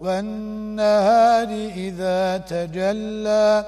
والنهار إذا تجلى